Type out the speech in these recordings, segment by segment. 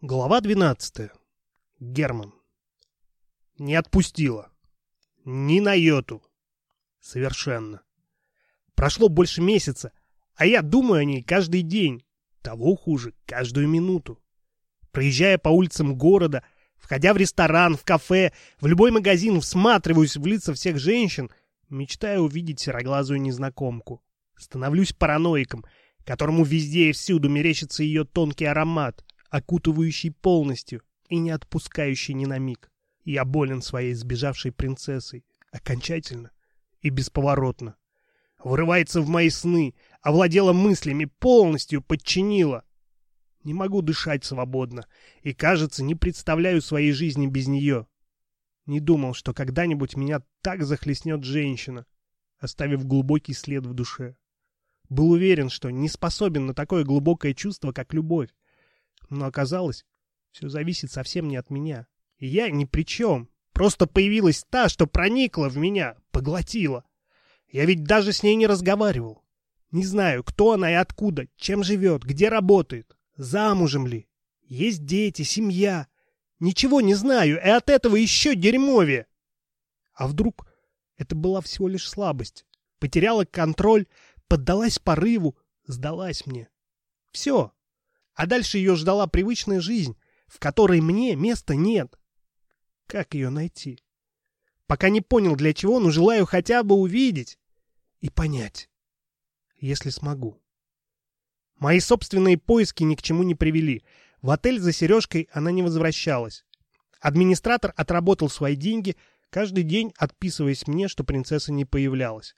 Глава 12. Герман. Не отпустила. Ни на йоту. Совершенно. Прошло больше месяца, а я думаю о ней каждый день. Того хуже, каждую минуту. Проезжая по улицам города, входя в ресторан, в кафе, в любой магазин, всматриваюсь в лица всех женщин, мечтая увидеть сероглазую незнакомку. Становлюсь параноиком, которому везде и всюду мерещится ее тонкий аромат, окутывающий полностью и не отпускающий ни на миг. Я болен своей сбежавшей принцессой. Окончательно и бесповоротно. Врывается в мои сны, овладела мыслями, полностью подчинила. Не могу дышать свободно и, кажется, не представляю своей жизни без нее. Не думал, что когда-нибудь меня так захлестнет женщина, оставив глубокий след в душе. Был уверен, что не способен на такое глубокое чувство, как любовь. Но оказалось, все зависит совсем не от меня. И я ни при чем. Просто появилась та, что проникла в меня, поглотила. Я ведь даже с ней не разговаривал. Не знаю, кто она и откуда, чем живет, где работает, замужем ли. Есть дети, семья. Ничего не знаю, и от этого еще дерьмовее. А вдруг это была всего лишь слабость? Потеряла контроль, поддалась порыву, сдалась мне. Все, а дальше ее ждала привычная жизнь, в которой мне места нет. Как ее найти? Пока не понял, для чего, но желаю хотя бы увидеть и понять, если смогу. Мои собственные поиски ни к чему не привели. В отель за сережкой она не возвращалась. Администратор отработал свои деньги, каждый день отписываясь мне, что принцесса не появлялась.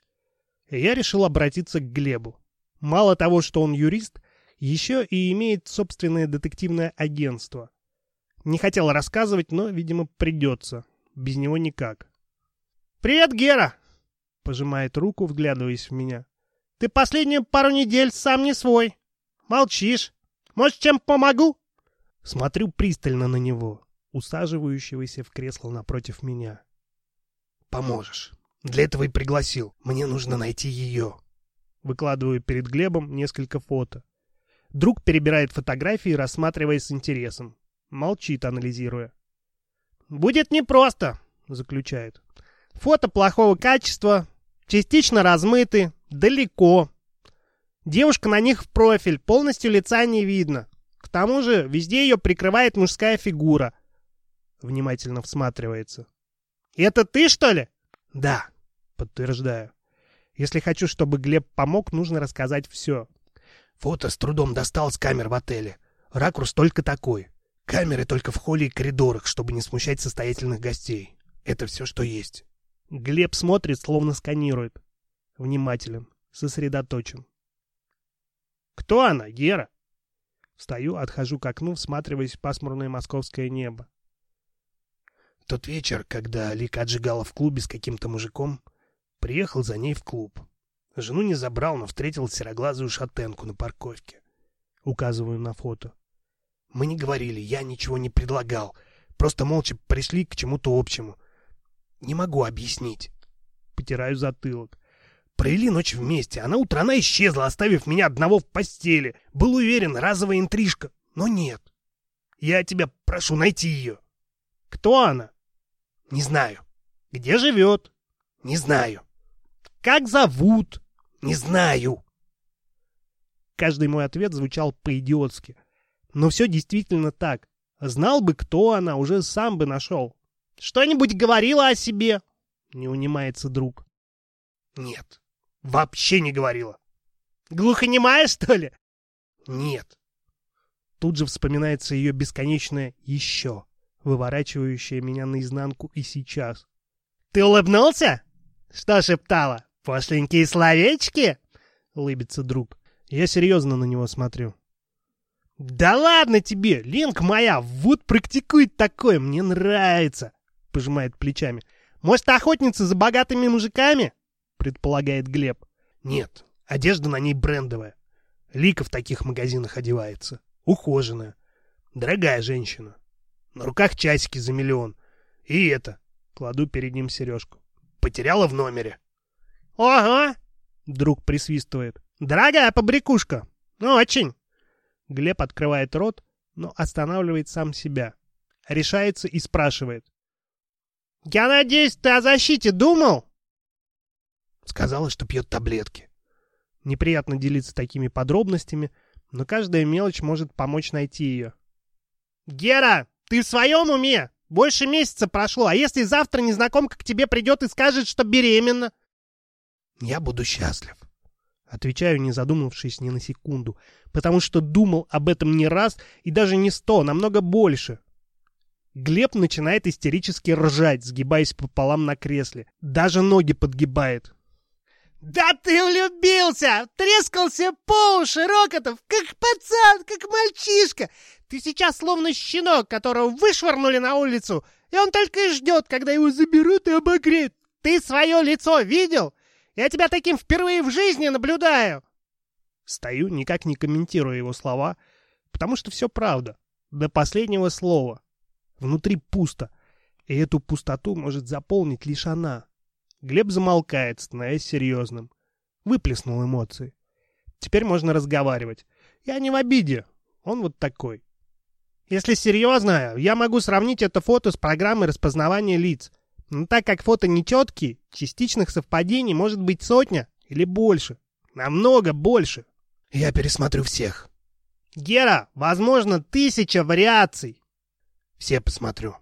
Я решил обратиться к Глебу. Мало того, что он юрист, еще и имеет собственное детективное агентство. Не хотел рассказывать, но, видимо, придется. Без него никак. «Привет, Гера!» — пожимает руку, вглядываясь в меня. «Ты последнюю пару недель сам не свой. Молчишь. Может, чем помогу?» Смотрю пристально на него, усаживающегося в кресло напротив меня. «Поможешь. Для этого и пригласил. Мне нужно найти ее». Выкладываю перед Глебом несколько фото. Друг перебирает фотографии, рассматривая с интересом. Молчит, анализируя. «Будет непросто», — заключает. «Фото плохого качества, частично размыты, далеко. Девушка на них в профиль, полностью лица не видно. К тому же везде ее прикрывает мужская фигура». Внимательно всматривается. «Это ты, что ли?» «Да», — подтверждаю. Если хочу, чтобы Глеб помог, нужно рассказать все. Фото с трудом достал с камер в отеле. Ракурс только такой. Камеры только в холле и коридорах, чтобы не смущать состоятельных гостей. Это все, что есть. Глеб смотрит, словно сканирует. Внимателен, сосредоточен. «Кто она, Гера?» Встаю, отхожу к окну, всматриваясь в пасмурное московское небо. Тот вечер, когда Лика отжигала в клубе с каким-то мужиком, приехал за ней в клуб. Жену не забрал, но встретил сероглазую шатенку на парковке. Указываю на фото. Мы не говорили, я ничего не предлагал. Просто молча пришли к чему-то общему. Не могу объяснить. Потираю затылок. Провели ночь вместе. Утро она исчезла, оставив меня одного в постели. Был уверен, разовая интрижка. Но нет. Я тебя прошу найти ее. Кто она? Не знаю. Где живет? Не знаю. Как зовут? Не знаю. Каждый мой ответ звучал по-идиотски. Но все действительно так. Знал бы, кто она, уже сам бы нашел. Что-нибудь говорила о себе? Не унимается друг. Нет, вообще не говорила. Глухонемая, что ли? Нет. Тут же вспоминается ее бесконечное «еще», выворачивающее меня наизнанку и сейчас. «Ты улыбнулся? Что шептала? «Пошленькие словечки?» — улыбится друг. Я серьезно на него смотрю. «Да ладно тебе, Ленка моя, вот практикует такое, мне нравится!» — пожимает плечами. «Может, охотница за богатыми мужиками?» — предполагает Глеб. «Нет, одежда на ней брендовая. Лика в таких магазинах одевается. Ухоженная. Дорогая женщина. На руках часики за миллион. И это...» — кладу перед ним сережку. «Потеряла в номере». «Ого!» — друг присвистывает. «Дорогая побрякушка! Очень!» Глеб открывает рот, но останавливает сам себя. Решается и спрашивает. «Я надеюсь, ты о защите думал?» Сказала, что пьет таблетки. Неприятно делиться такими подробностями, но каждая мелочь может помочь найти ее. «Гера, ты в своем уме? Больше месяца прошло, а если завтра незнакомка к тебе придет и скажет, что беременна?» «Я буду счастлив», — отвечаю, не задумавшись ни на секунду, потому что думал об этом не раз и даже не сто, намного больше. Глеб начинает истерически ржать, сгибаясь пополам на кресле. Даже ноги подгибает. «Да ты влюбился! Трескался по уши, Рокотов! Как пацан, как мальчишка! Ты сейчас словно щенок, которого вышвырнули на улицу, и он только и ждет, когда его заберут и обогреют. Ты свое лицо видел? Я тебя таким впервые в жизни наблюдаю!» Стою, никак не комментируя его слова, потому что все правда, до последнего слова. Внутри пусто, и эту пустоту может заполнить лишь она. Глеб замолкает, становясь серьезным. Выплеснул эмоции. Теперь можно разговаривать. Я не в обиде. Он вот такой. Если серьезно, я могу сравнить это фото с программой распознавания лиц. Но так как фото нечеткие, частичных совпадений может быть сотня или больше. Намного больше. Я пересмотрю всех. Гера, возможно, тысяча вариаций. Все посмотрю.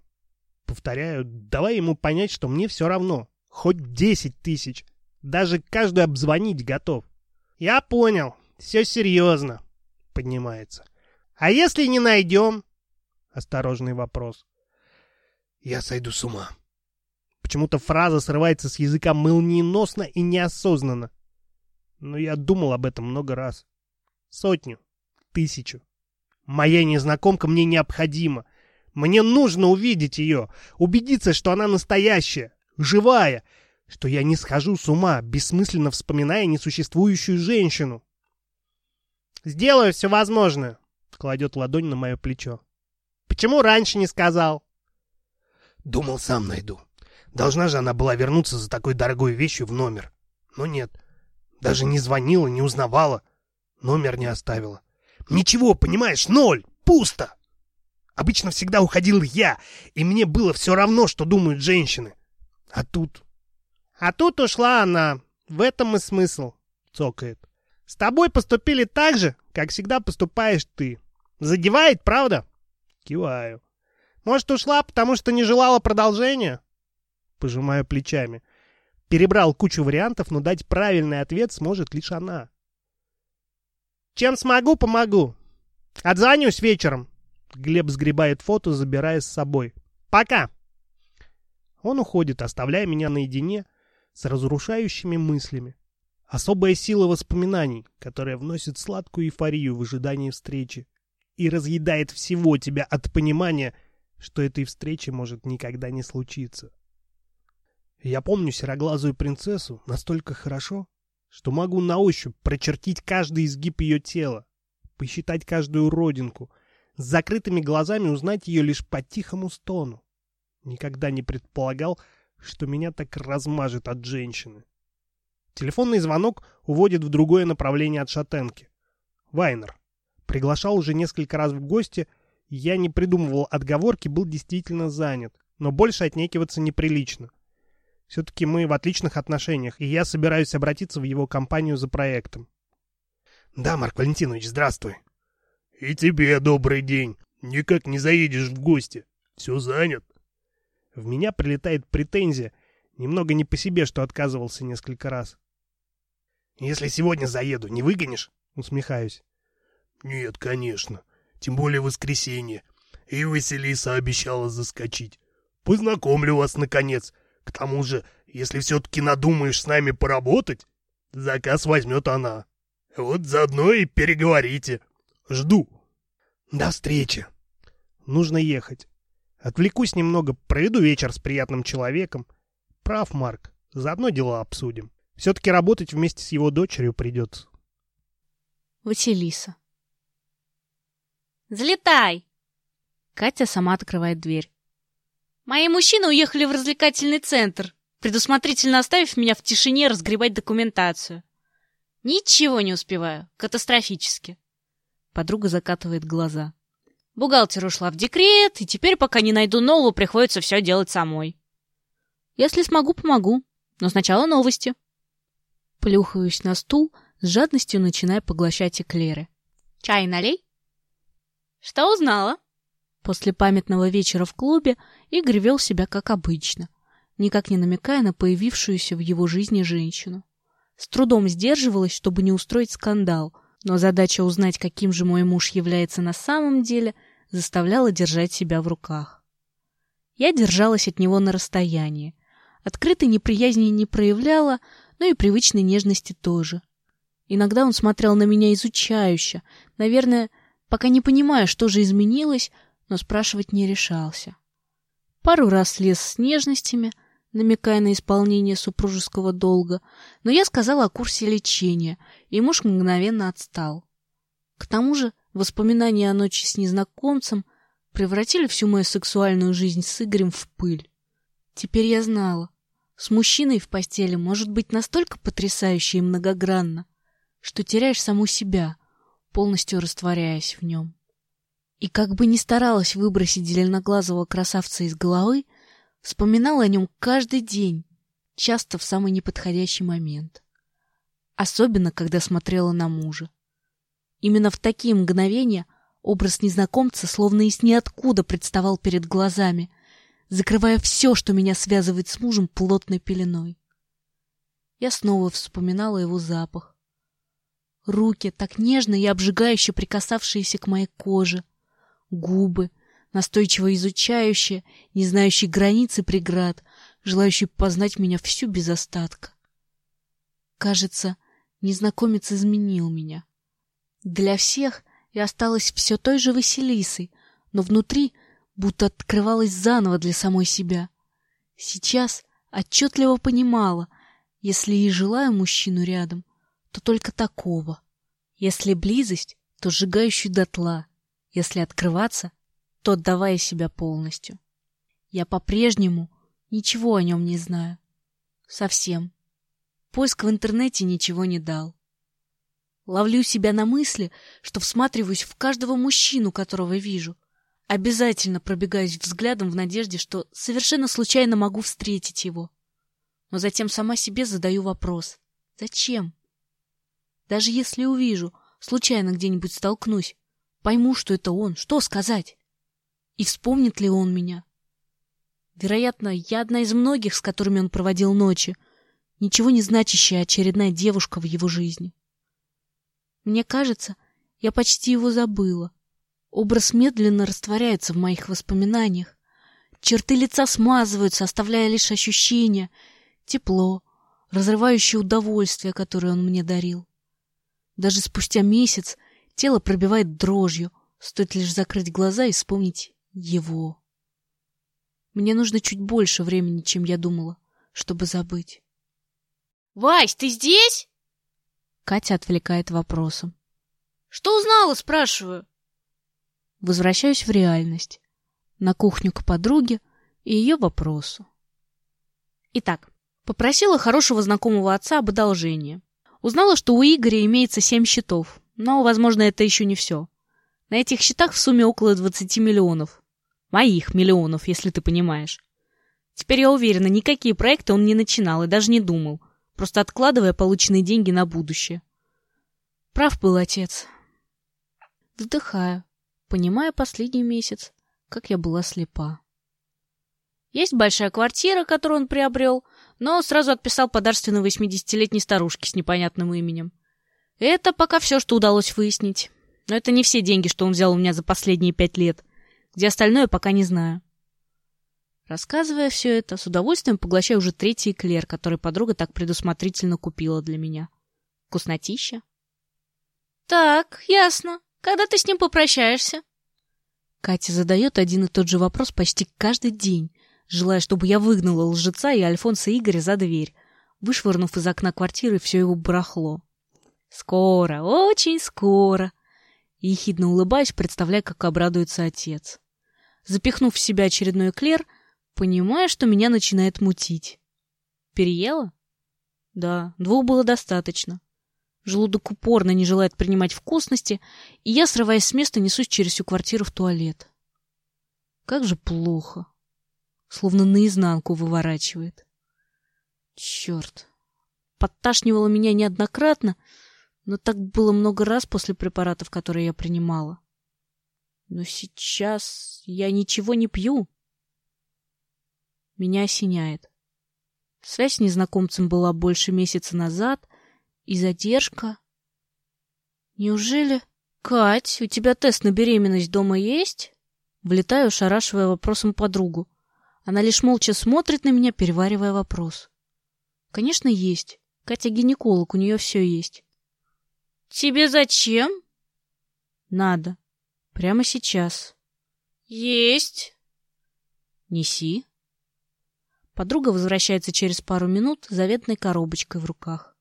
Повторяю, давай ему понять, что мне все равно. Хоть десять тысяч. Даже каждую обзвонить готов. Я понял. Все серьезно. Поднимается. А если не найдем? Осторожный вопрос. Я сойду с ума. Почему-то фраза срывается с языка молниеносно и неосознанно. Но я думал об этом много раз. Сотню. Тысячу. Моя незнакомка мне необходима. Мне нужно увидеть ее, убедиться, что она настоящая, живая, что я не схожу с ума, бессмысленно вспоминая несуществующую женщину. «Сделаю все возможное», — кладет ладонь на мое плечо. «Почему раньше не сказал?» «Думал, сам найду. Должна же она была вернуться за такой дорогой вещью в номер. Но нет. Даже не звонила, не узнавала. Номер не оставила. Ничего, понимаешь, ноль, пусто. Обычно всегда уходил я, и мне было все равно, что думают женщины. А тут... А тут ушла она. В этом и смысл, цокает. С тобой поступили так же, как всегда поступаешь ты. Задевает, правда? Киваю. Может, ушла, потому что не желала продолжения? Пожимаю плечами. Перебрал кучу вариантов, но дать правильный ответ сможет лишь она. Чем смогу, помогу. Отзвонюсь вечером. Глеб сгребает фото, забирая с собой. Пока. Он уходит, оставляя меня наедине с разрушающими мыслями. Особая сила воспоминаний, которая вносит сладкую эйфорию в ожидании встречи и разъедает всего тебя от понимания, что этой встречи может никогда не случиться. Я помню сероглазую принцессу настолько хорошо, что могу на ощупь прочертить каждый изгиб ее тела, посчитать каждую родинку, с закрытыми глазами узнать ее лишь по тихому стону. Никогда не предполагал, что меня так размажет от женщины. Телефонный звонок уводит в другое направление от шатенки. Вайнер. Приглашал уже несколько раз в гости, я не придумывал отговорки, был действительно занят, но больше отнекиваться неприлично. Все-таки мы в отличных отношениях, и я собираюсь обратиться в его компанию за проектом. Да, Марк Валентинович, здравствуй. И тебе добрый день. Никак не заедешь в гости. Все занят. В меня прилетает претензия, немного не по себе, что отказывался несколько раз. «Если сегодня заеду, не выгонишь?» — усмехаюсь. «Нет, конечно. Тем более воскресенье. И Василиса обещала заскочить. Познакомлю вас, наконец. К тому же, если все-таки надумаешь с нами поработать, заказ возьмет она. Вот заодно и переговорите. Жду». «До встречи». Нужно ехать. Отвлекусь немного, проведу вечер с приятным человеком. Прав, Марк. Заодно дела обсудим. Все-таки работать вместе с его дочерью придется. Василиса. «Взлетай!» Катя сама открывает дверь. «Мои мужчины уехали в развлекательный центр, предусмотрительно оставив меня в тишине разгребать документацию. Ничего не успеваю, катастрофически». Подруга закатывает глаза. Бухгалтер ушла в декрет, и теперь, пока не найду нового, приходится все делать самой. Если смогу, помогу. Но сначала новости. Плюхаюсь на стул, с жадностью начиная поглощать эклеры. Чай налей. Что узнала? После памятного вечера в клубе Игорь вел себя как обычно, никак не намекая на появившуюся в его жизни женщину. С трудом сдерживалась, чтобы не устроить скандал, но задача узнать, каким же мой муж является на самом деле, заставляла держать себя в руках. Я держалась от него на расстоянии. Открытой неприязни не проявляла, но и привычной нежности тоже. Иногда он смотрел на меня изучающе, наверное, пока не понимая, что же изменилось, но спрашивать не решался. Пару раз лез с нежностями, намекая на исполнение супружеского долга, но я сказала о курсе лечения, и муж мгновенно отстал. К тому же воспоминания о ночи с незнакомцем превратили всю мою сексуальную жизнь с Игорем в пыль. Теперь я знала, с мужчиной в постели может быть настолько потрясающе и многогранно, что теряешь саму себя, полностью растворяясь в нем. И как бы ни старалась выбросить зеленоглазого красавца из головы, вспоминала о нем каждый день, часто в самый неподходящий момент. Особенно, когда смотрела на мужа. Именно в такие мгновения образ незнакомца словно из ниоткуда представал перед глазами, закрывая все, что меня связывает с мужем, плотной пеленой. Я снова вспоминала его запах. Руки, так нежно и обжигающе прикасавшиеся к моей коже, губы, настойчиво изучающие, не знающие границы преград, желающие познать меня всю без остатка. Кажется, незнакомец изменил меня. Для всех я осталась все той же Василисой, но внутри будто открывалась заново для самой себя. Сейчас отчетливо понимала, если и желаю мужчину рядом, то только такого. Если близость, то сжигающую дотла, если открываться, то отдавая себя полностью. Я по-прежнему ничего о нем не знаю. Совсем. Поиск в интернете ничего не дал. Ловлю себя на мысли, что всматриваюсь в каждого мужчину, которого вижу. Обязательно пробегаюсь взглядом в надежде, что совершенно случайно могу встретить его. Но затем сама себе задаю вопрос. Зачем? Даже если увижу, случайно где-нибудь столкнусь, Пойму, что это он. Что сказать? И вспомнит ли он меня? Вероятно, я одна из многих, с которыми он проводил ночи. Ничего не значащая очередная девушка в его жизни. Мне кажется, я почти его забыла. Образ медленно растворяется в моих воспоминаниях. Черты лица смазываются, оставляя лишь ощущение, тепло, разрывающее удовольствие, которое он мне дарил. Даже спустя месяц Тело пробивает дрожью, стоит лишь закрыть глаза и вспомнить его. Мне нужно чуть больше времени, чем я думала, чтобы забыть. «Вась, ты здесь?» Катя отвлекает вопросом. «Что узнала?» — спрашиваю. Возвращаюсь в реальность. На кухню к подруге и ее вопросу. Итак, попросила хорошего знакомого отца об одолжении. Узнала, что у Игоря имеется семь счетов, но, возможно, это еще не все. На этих счетах в сумме около 20 миллионов. Моих миллионов, если ты понимаешь. Теперь я уверена, никакие проекты он не начинал и даже не думал, просто откладывая полученные деньги на будущее. Прав был отец. Вздыхаю, понимая последний месяц, как я была слепа. Есть большая квартира, которую он приобрел, но сразу отписал подарственной 80-летней старушке с непонятным именем. Это пока все, что удалось выяснить. Но это не все деньги, что он взял у меня за последние пять лет. Где остальное, пока не знаю. Рассказывая все это, с удовольствием поглощаю уже третий эклер, который подруга так предусмотрительно купила для меня. Вкуснотища. Так, ясно. Когда ты с ним попрощаешься? Катя задает один и тот же вопрос почти каждый день, желая, чтобы я выгнала лжеца и Альфонса Игоря за дверь, вышвырнув из окна квартиры все его барахло. Скоро, очень скоро. Ехидно улыбаясь, представляя, как обрадуется отец. Запихнув в себя очередной эклер, понимая, что меня начинает мутить. Переела? Да, двух было достаточно. Желудок упорно не желает принимать вкусности, и я, срываясь с места, несусь через всю квартиру в туалет. Как же плохо. Словно наизнанку выворачивает. Черт. Подташнивало меня неоднократно, но так было много раз после препаратов, которые я принимала. Но сейчас я ничего не пью. Меня осеняет. Связь с незнакомцем была больше месяца назад, и задержка. Неужели... Кать, у тебя тест на беременность дома есть? Влетаю, шарашивая вопросом подругу. Она лишь молча смотрит на меня, переваривая вопрос. Конечно, есть. Катя гинеколог, у нее все есть. Тебе зачем? Надо. Прямо сейчас. Есть. Неси. Подруга возвращается через пару минут с заветной коробочкой в руках.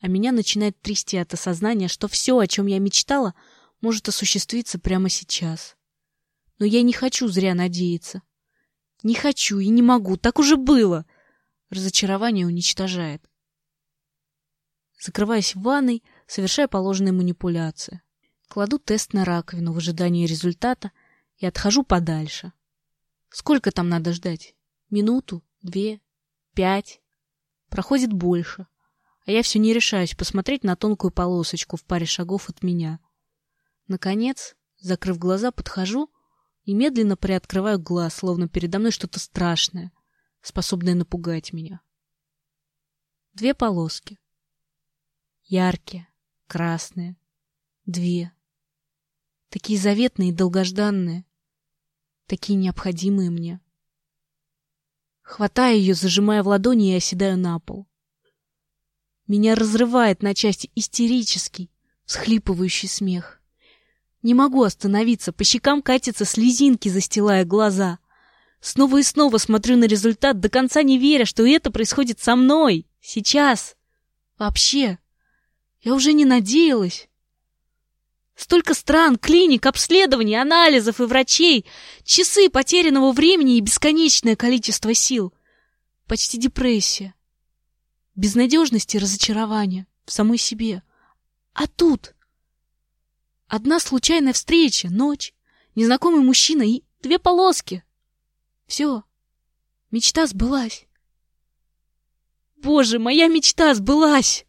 А меня начинает трясти от осознания, что все, о чем я мечтала, может осуществиться прямо сейчас. Но я не хочу зря надеяться. Не хочу и не могу, так уже было. Разочарование уничтожает. Закрываясь в ванной, совершая положенные манипуляции. Кладу тест на раковину в ожидании результата и отхожу подальше. Сколько там надо ждать? Минуту? Две? Пять? Проходит больше. А я все не решаюсь посмотреть на тонкую полосочку в паре шагов от меня. Наконец, закрыв глаза, подхожу и медленно приоткрываю глаз, словно передо мной что-то страшное, способное напугать меня. Две полоски. Яркие, красные. Две. Такие заветные и долгожданные. Такие необходимые мне. Хватаю ее, зажимая в ладони и оседаю на пол. Меня разрывает на части истерический, всхлипывающий смех. Не могу остановиться, по щекам катятся слезинки, застилая глаза. Снова и снова смотрю на результат, до конца не веря, что это происходит со мной, сейчас, вообще. Я уже не надеялась. Столько стран, клиник, обследований, анализов и врачей, часы потерянного времени и бесконечное количество сил. Почти депрессия. Безнадежность и разочарование в самой себе. А тут одна случайная встреча, ночь, незнакомый мужчина и две полоски. Все. Мечта сбылась. Боже, моя мечта сбылась!